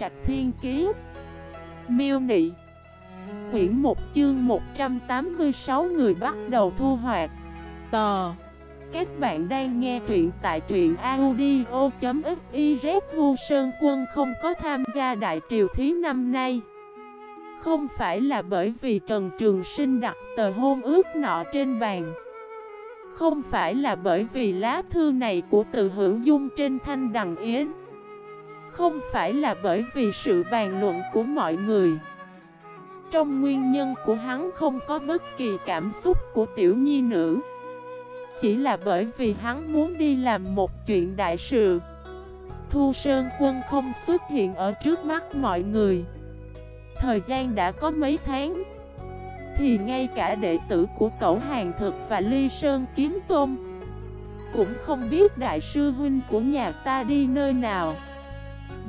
Trạch Thiên Kiế Miêu Nị. Quyển 1 chương 186 người bắt đầu thu hoạch. Tò Các bạn đang nghe truyện tại truyện audio.xyz Hu Sơn Quân không có tham gia đại triều thí năm nay. Không phải là bởi vì Trần Trường Sinh đặt tờ hôn ước nọ trên bàn. Không phải là bởi vì lá thư này của từ hữu dung trên thanh đằng yến. Không phải là bởi vì sự bàn luận của mọi người. Trong nguyên nhân của hắn không có bất kỳ cảm xúc của tiểu nhi nữ. Chỉ là bởi vì hắn muốn đi làm một chuyện đại sự. Thu Sơn Quân không xuất hiện ở trước mắt mọi người. Thời gian đã có mấy tháng, Thì ngay cả đệ tử của cậu hàng thực và ly sơn kiếm tôn Cũng không biết đại sư huynh của nhà ta đi nơi nào.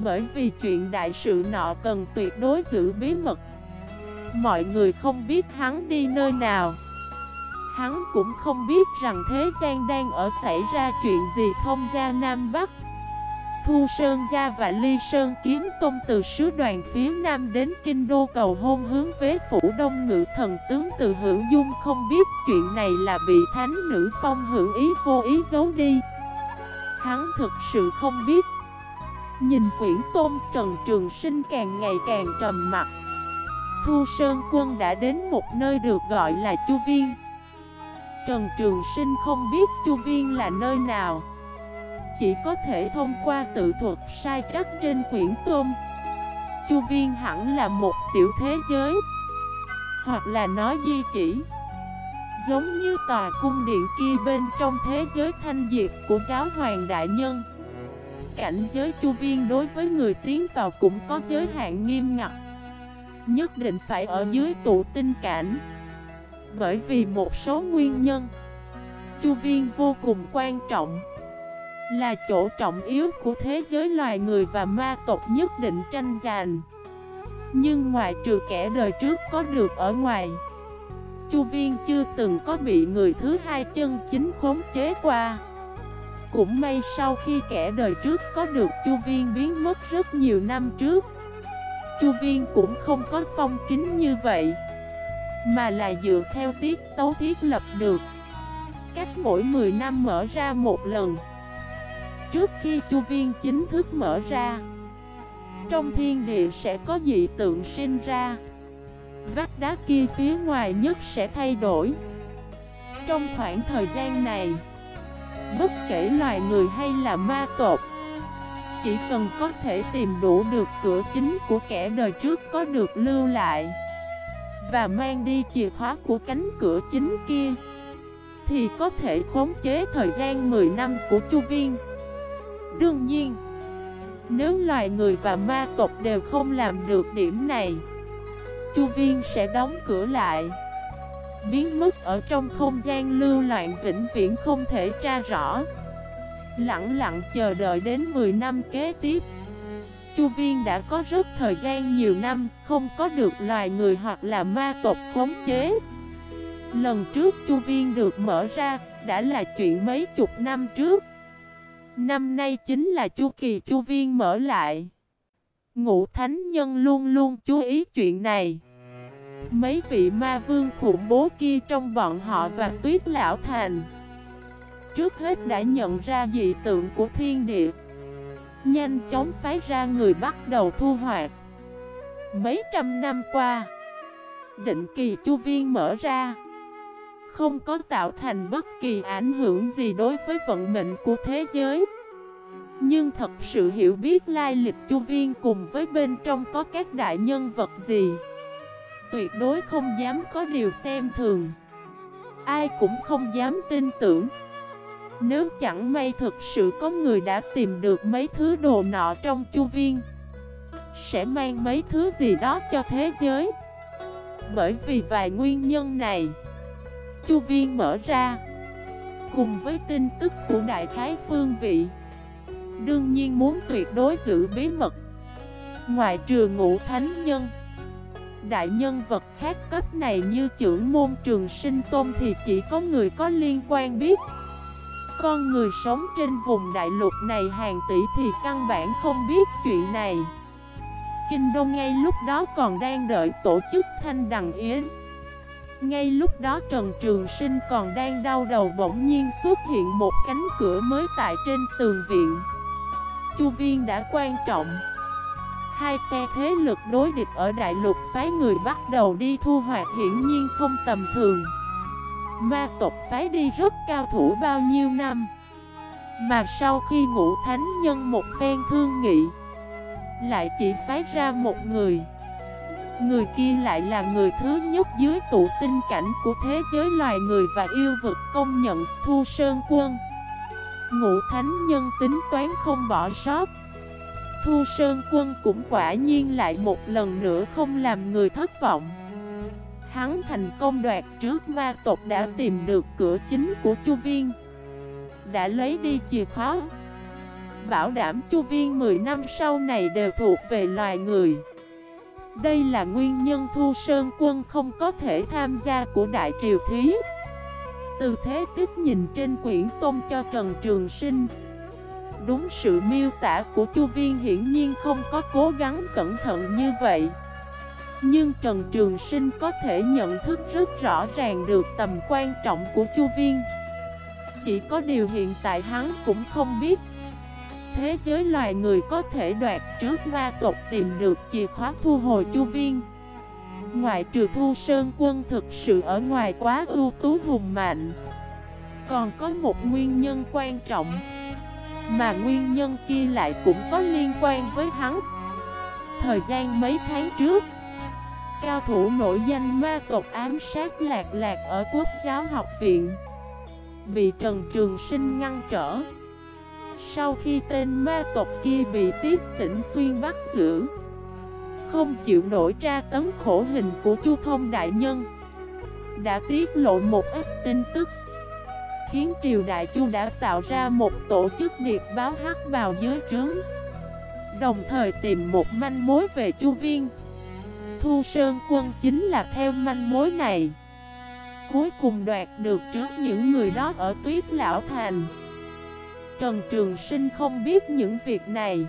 Bởi vì chuyện đại sự nọ cần tuyệt đối giữ bí mật. Mọi người không biết hắn đi nơi nào. Hắn cũng không biết rằng thế gian đang ở xảy ra chuyện gì. Thông gia Nam Bắc, Thu Sơn Gia và Ly Sơn kiếm tôn từ sứ đoàn phía Nam đến Kinh Đô cầu hôn hướng với phủ đông ngự thần tướng từ hữu dung. Không biết chuyện này là bị thánh nữ phong hữu ý vô ý giấu đi. Hắn thực sự không biết Nhìn quyển tôn Trần Trường Sinh càng ngày càng trầm mặt Thu Sơn Quân đã đến một nơi được gọi là Chu Viên. Trần Trường Sinh không biết Chu Viên là nơi nào. Chỉ có thể thông qua tự thuật sai trắc trên quyển tôm Chu Viên hẳn là một tiểu thế giới. Hoặc là nói di chỉ. Giống như tòa cung điện kia bên trong thế giới thanh diệt của giáo hoàng đại nhân. Cảnh giới chu viên đối với người tiến vào cũng có giới hạn nghiêm ngặt. Nhất định phải ở dưới tụ tinh cảnh. Bởi vì một số nguyên nhân, Chu viên vô cùng quan trọng. Là chỗ trọng yếu của thế giới loài người và ma tộc nhất định tranh giành. Nhưng ngoài trừ kẻ đời trước có được ở ngoài, Chu viên chưa từng có bị người thứ hai chân chính khống chế qua. Cũng may sau khi kẻ đời trước có được chu viên biến mất rất nhiều năm trước. Chu Viên cũng không có phong kính như vậy, Mà là dựa theo tiết tấu thiết lập được. Cách mỗi 10 năm mở ra một lần. Trước khi Chu Viên chính thức mở ra, Trong thiên địa sẽ có dị tượng sinh ra. Vách đá kia phía ngoài nhất sẽ thay đổi. Trong khoảng thời gian này Bất kể loài người hay là ma tộc, chỉ cần có thể tìm đủ được cửa chính của kẻ đời trước có được lưu lại Và mang đi chìa khóa của cánh cửa chính kia, Thì có thể khống chế thời gian 10 năm của Chu Viên. Đương nhiên, Nếu loài người và ma tộc đều không làm được điểm này, Chu Viên sẽ đóng cửa lại. Biến mất ở trong không gian lưu loạn vĩnh viễn không thể tra rõ. Lặng lặng chờ đợi đến 10 năm kế tiếp. Chu Viên đã có rất thời gian nhiều năm, Không có được loài người hoặc là ma tộc khống chế. Lần trước Chu Viên được mở ra Đã là chuyện mấy chục năm trước. Năm nay chính là chu kỳ Chu Viên mở lại. Ngũ Thánh Nhân luôn luôn chú ý chuyện này. Mấy vị ma vương khủng bố kia trong bọn họ và tuyết lão thành. Trước hết đã nhận ra dị tượng của thiên địa. Nhanh chóng phái ra người bắt đầu thu hoạch. Mấy trăm năm qua, Định kỳ chu viên mở ra, Không có tạo thành bất kỳ ảnh hưởng gì đối với vận mệnh của thế giới. Nhưng thật sự hiểu biết lai lịch chu viên cùng với bên trong có các đại nhân vật gì? Tuyệt đối không dám có điều xem thường. Ai cũng không dám tin tưởng. Nếu chẳng may thực sự có người đã tìm được mấy thứ đồ nọ trong chu viên, Sẽ mang mấy thứ gì đó cho thế giới. Bởi vì vài nguyên nhân này, Chu viên mở ra Cùng với tin tức của đại khái phương vị, Đương nhiên muốn tuyệt đối giữ bí mật, Ngoài trừ ngũ thánh nhân. Đại nhân vật khác cấp này như trưởng môn trường sinh tôn thì chỉ có người có liên quan biết. Con người sống trên vùng đại lục này hàng tỷ thì căn bản không biết chuyện này. Kinh Đô ngay lúc đó còn đang đợi tổ chức Thanh Đằng Yến. Ngay lúc đó Trần Trường Sinh còn đang đau đầu bỗng nhiên xuất hiện một cánh cửa mới tại trên tường viện. Chu Viên đã quan trọng. Hai phe thế lực đối địch ở đại lục phái người bắt đầu đi thu hoạch hiển nhiên không tầm thường. Ma tộc phái đi rất cao thủ bao nhiêu năm? Mà sau khi ngũ thánh nhân một phen thương nghị, Lại chỉ phái ra một người. Người kia lại là người thứ nhất dưới tụ tinh cảnh của thế giới loài người và yêu vực công nhận Thu Sơn Quân. Ngũ thánh nhân tính toán không bỏ sót. Thu Sơn Quân cũng quả nhiên lại một lần nữa không làm người thất vọng. Hắn thành công đoạt trước ma tộc đã tìm được cửa chính của Chu Viên. Đã lấy đi chìa khóa. Bảo đảm Chu Viên 10 năm sau này đều thuộc về loài người. Đây là nguyên nhân Thu Sơn Quân không có thể tham gia của Đại Triều Thí. Từ thế tiếp nhìn trên quyển tôm cho Trần Trường Sinh. Đúng sự miêu tả của Chu Viên hiển nhiên không có cố gắng cẩn thận như vậy. Nhưng Trần Trường Sinh có thể nhận thức rất rõ ràng được tầm quan trọng của Chu Viên. Chỉ có điều hiện tại hắn cũng không biết. Thế giới loài người có thể đoạt trước ma tộc tìm được chìa khóa thu hồi Chu Viên. Ngoại trừ Thu Sơn quân thực sự ở ngoài quá ưu tú hùng mạnh. Còn có một nguyên nhân quan trọng mà nguyên nhân kia lại cũng có liên quan với hắn. Thời gian mấy tháng trước, Cao thủ nổi danh ma tộc ám sát lạc lạc ở quốc giáo học viện, Bị Trần Trường Sinh ngăn trở. Sau khi tên ma tộc kia bị tiết tỉnh xuyên bắt giữ, Không chịu nổi tra tấn khổ hình của Chu Thông Đại Nhân, Đã tiết lộ một ít tin tức khiến triều đại chu đã tạo ra một tổ chức điệp báo hắc vào dưới trướng. Đồng thời tìm một manh mối về chu viên. Thu Sơn quân chính là theo manh mối này. Cuối cùng đoạt được trước những người đó ở tuyết lão thành. Trần Trường Sinh không biết những việc này.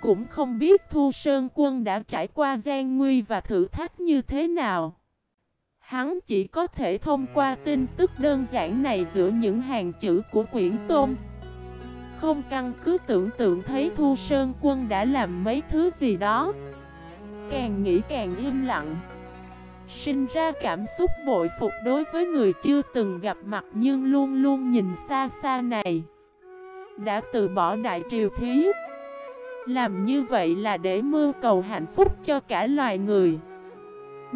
Cũng không biết Thu Sơn quân đã trải qua gian nguy và thử thách như thế nào. Hắn chỉ có thể thông qua tin tức đơn giản này giữa những hàng chữ của quyển tôm, Không căn cứ tưởng tượng thấy Thu Sơn Quân đã làm mấy thứ gì đó. Càng nghĩ càng im lặng. Sinh ra cảm xúc bội phục đối với người chưa từng gặp mặt nhưng luôn luôn nhìn xa xa này. Đã từ bỏ đại triều thí. Làm như vậy là để mưu cầu hạnh phúc cho cả loài người.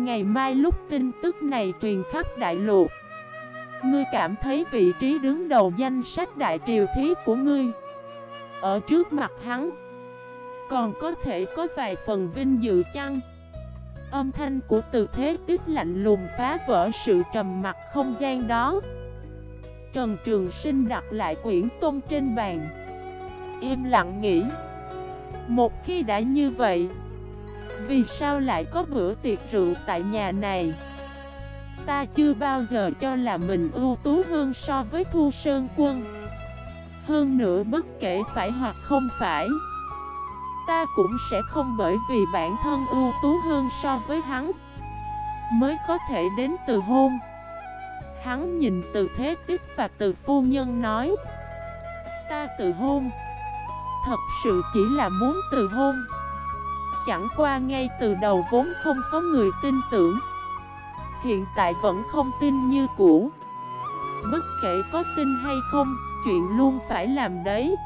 Ngày mai lúc tin tức này truyền khắp đại lục Ngươi cảm thấy vị trí đứng đầu danh sách đại triều thí của ngươi Ở trước mặt hắn, Còn có thể có vài phần vinh dự chăng? Âm thanh của từ thế tích lạnh lùng phá vỡ sự trầm mặc không gian đó. Trần Trường Sinh đặt lại quyển tôn trên bàn, Im lặng nghĩ. Một khi đã như vậy vì sao lại có bữa tiệc rượu tại nhà này? Ta chưa bao giờ cho là mình ưu tú hơn so với Thu Sơn Quân. Hơn nữa bất kể phải hoặc không phải, Ta cũng sẽ không bởi vì bản thân ưu tú hơn so với hắn. Mới có thể đến từ hôn. Hắn nhìn từ thế tích và từ phu nhân nói, Ta từ hôn. Thật sự chỉ là muốn từ hôn. Chẳng qua ngay từ đầu vốn không có người tin tưởng. Hiện tại vẫn không tin như cũ. Bất kể có tin hay không, chuyện luôn phải làm đấy.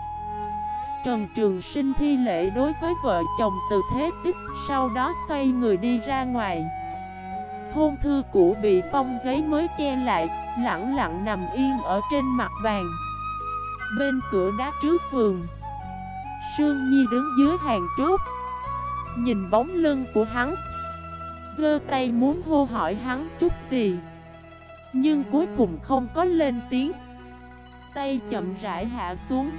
Trần Trường Sinh thi lễ đối với vợ chồng từ thế tích Sau đó xoay người đi ra ngoài. Hôn thư cũ bị phong giấy mới che lại Lặng lặng nằm yên ở trên mặt bàn. Bên cửa đá trước vườn. Sương Nhi đứng dưới hàng trúc Nhìn bóng lưng của hắn. Gơ tay muốn hô hỏi hắn chút gì, Nhưng cuối cùng không có lên tiếng. Tay chậm rãi hạ xuống.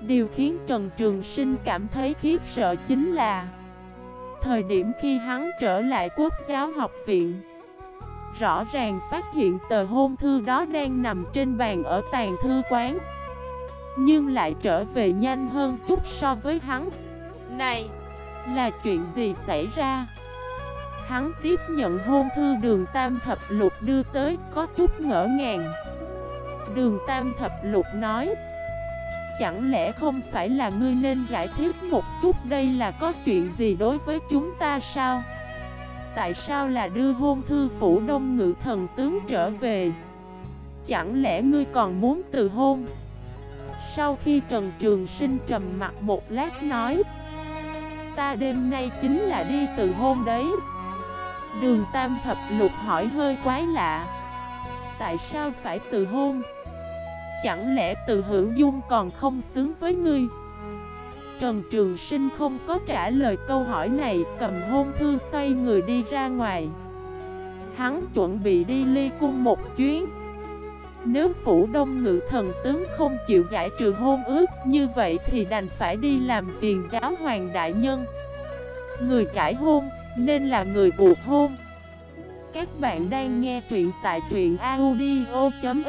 Điều khiến Trần Trường Sinh cảm thấy khiếp sợ chính là, Thời điểm khi hắn trở lại quốc giáo học viện, Rõ ràng phát hiện tờ hôn thư đó đang nằm trên bàn ở tàn thư quán, Nhưng lại trở về nhanh hơn chút so với hắn. Này! Là chuyện gì xảy ra? Hắn tiếp nhận hôn thư đường Tam Thập Lục đưa tới, có chút ngỡ ngàng Đường Tam Thập Lục nói, Chẳng lẽ không phải là ngươi nên giải thích một chút đây là có chuyện gì đối với chúng ta sao? Tại sao là đưa hôn thư phủ đông ngự thần tướng trở về? Chẳng lẽ ngươi còn muốn từ hôn? Sau khi Trần Trường Sinh trầm mặt một lát nói Ta đêm nay chính là đi từ hôn đấy Đường Tam Thập Lục hỏi hơi quái lạ Tại sao phải từ hôn? Chẳng lẽ từ hữu dung còn không xứng với ngươi? Trần Trường Sinh không có trả lời câu hỏi này, Cầm hôn thư xoay người đi ra ngoài Hắn chuẩn bị đi ly cung một chuyến nếu phủ đông ngự thần tướng không chịu giải trừ hôn ước Như vậy thì đành phải đi làm phiền giáo hoàng đại nhân. Người giải hôn nên là người buộc hôn. Các bạn đang nghe truyện tại truyện audio.fif